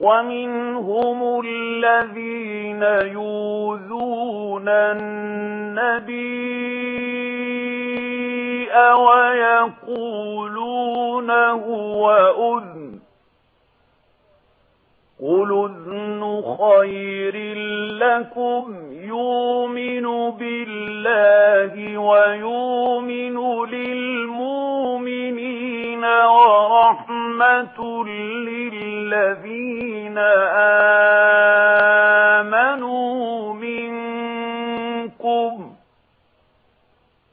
ومنهم الذين يوذون النبي ويقولون هو أذن قل أذن خير لكم يؤمن بالله ويؤمن للمؤمنين ورحمة الله آمنوا منكم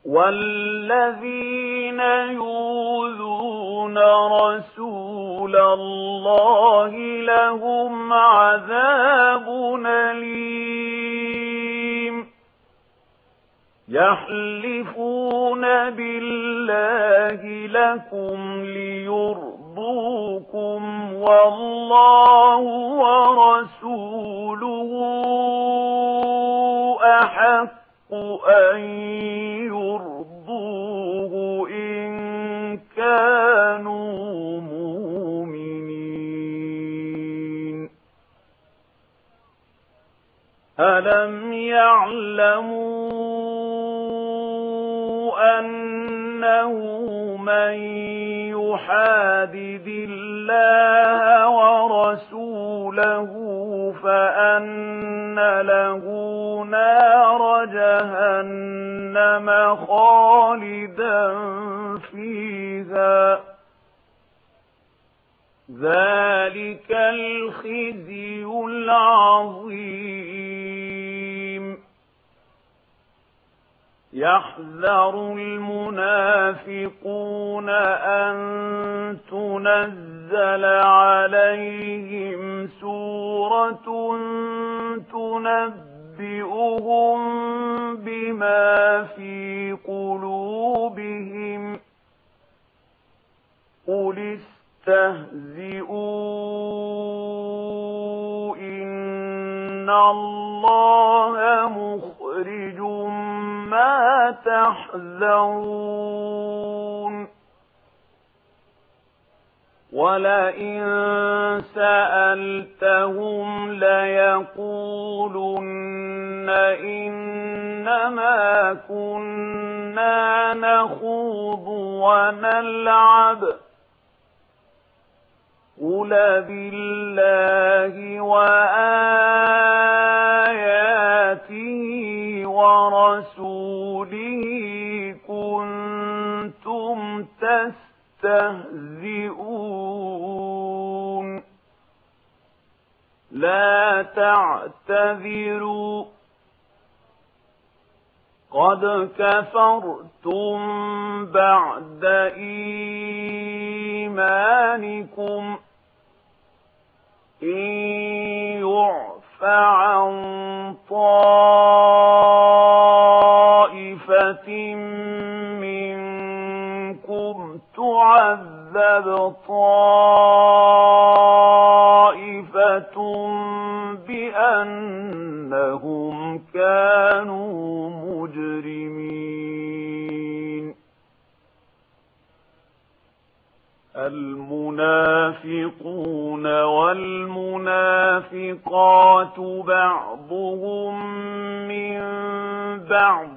والذين يؤذون رسول الله لهم عذاب أليم يحلفون بالله لكم ليرضون أخوكم والله ورسوله أحق أن يرضوه إن كانوا مؤمنين ألم يعلموا أنه مَن يُحَادِدِ اللَّهَ وَرَسُولَهُ فَإِنَّ لَهُ نَارَ جَهَنَّمَ خَالِدًا فِيهَا. ذَلِكَ الْخِزْيُ الْعَظِيمُ. يحذر المنافقون أن تنزل عليهم سورة تنبئهم بما في قلوبهم قل استهزئوا إن الله مُخْرِجٌ تحذرون. ولئن سألتهم ليقولن إنما كنا نخوض ونلعب. قل بالله وآله تستهزئون. لا تعتذروا. قد كفرتم بعد إيمانكم. إن يعفى عن طائفة من قوم تعذب طائفة بأنهم كانوا مجرمين المنافقون والمنافقات بعضهم من بعض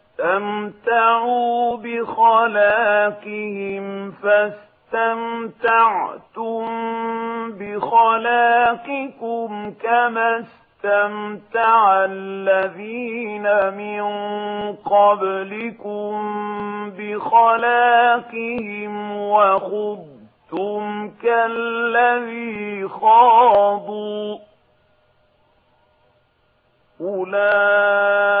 استمتعوا بخلاقهم فاستمتعتم بخلاقكم كما استمتع الذين من قبلكم بخلاقهم وخضتم كالذي خاضوا أولئك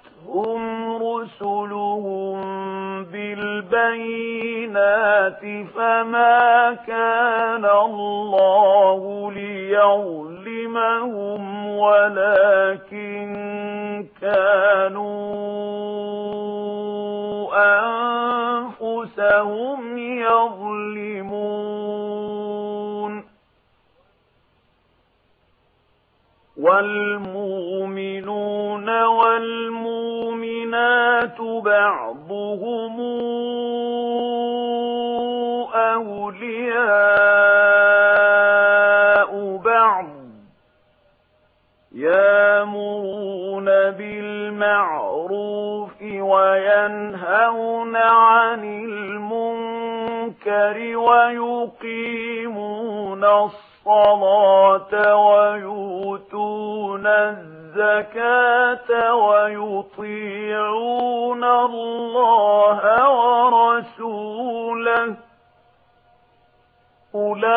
جاءتهم رسلهم بالبينات فما كان الله ليظلمهم ولكن كانوا أنفسهم يظلمون والمؤمنون والمؤمنون الْبَنَاتُ بَعْضُهُمْ أَوْلِيَاءُ بَعْضٍ يَأْمُرُونَ بِالْمَعْرُوفِ وَيَنْهَوْنَ عَنِ الْمُنكَرِ الذكر ويقيمون الصلاة ويؤتون الزكاة ويطيعون الله ورسوله. أولئك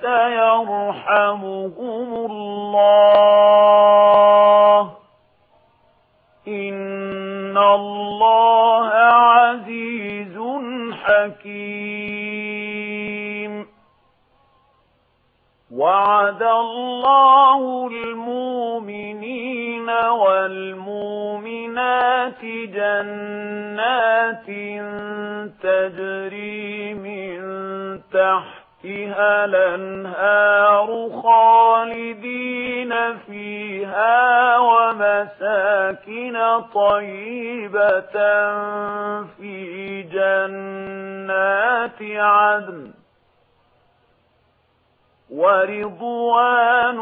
سيرحمهم الله. حكيم. وعد الله المؤمنين والمؤمنات جنات تجري من تحت تحتها الأنهار خالدين فيها ومساكن طيبة في جنات عدن ورضوان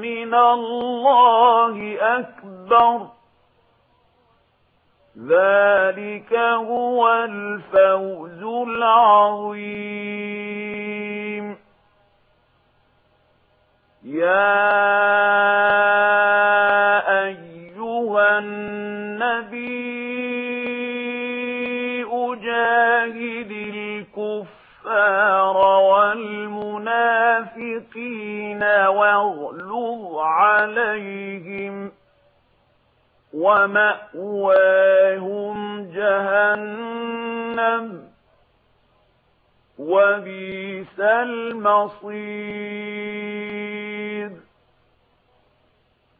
من الله أكبر ذلك هو الفوز العظيم يا أيها النبي أجاهد الكفار والمنافقين واغلظ عليهم ومأواهم جهنم وبيس المصير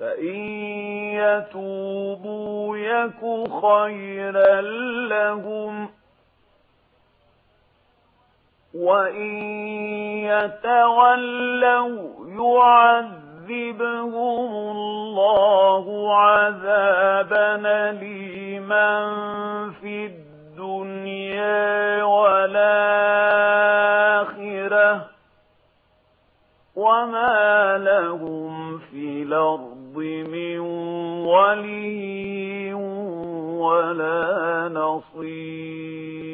فإن يتوبوا يك خيرا لهم وإن يتولوا يعذبهم الله عذابا ليما في الدنيا وما لهم في الأرض من ولي ولا نصير